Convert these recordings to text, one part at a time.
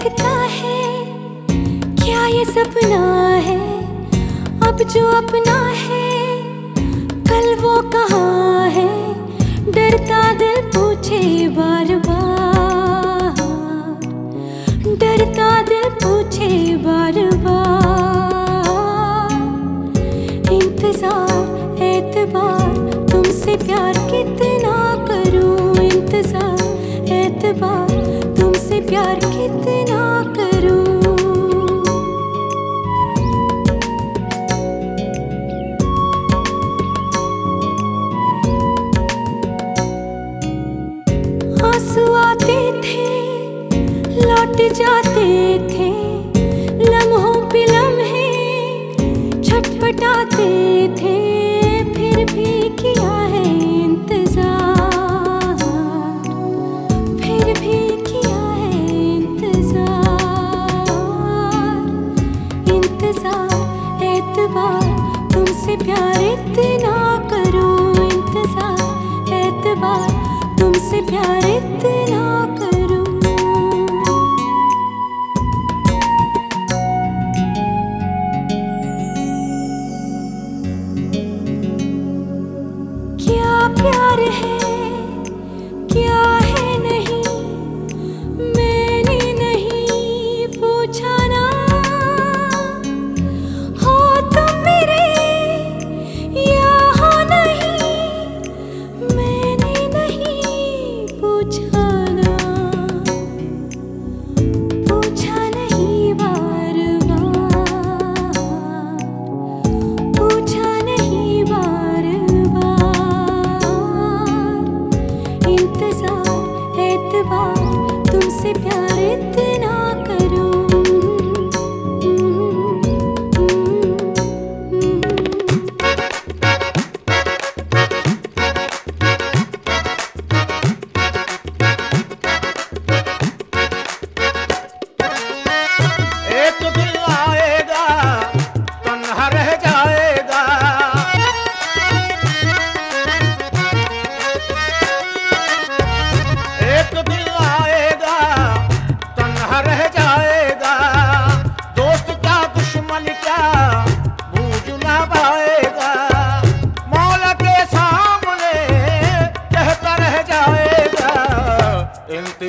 लगता है, क्या ये सपना है? अब जो अपना है, कल वो कहाँ है? डरता दिल पूछे बार बार डरता दिल पूछे बार बार इंतज़ार, एतबार, तुमसे प्यार कितना करूँ? इंतज़ार, एतबार, तुमसे प्यार कितना लौट जाते थे। लम्हों पे लम्हे छटपटाते थे। फिर भी किया है इंतज़ार। फिर भी किया है इंतज़ार। इंतज़ार, एतबार, तुमसे प्यार इतना करो। इंतज़ार, एतबार, तुमसे प्यार इतना करूँ।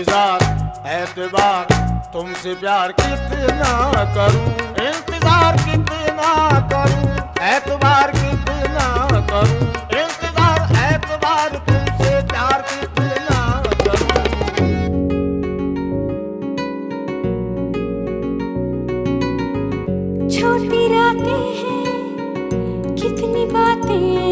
इंतज़ार एतबार तुमसे प्यार कितना करूँ? इंतज़ार कितना करूँ? एतबार कितना करूँ? इंतज़ार एतबार तुमसे प्यार कितना करूँ? छोटी रातें हैं, कितनी बातें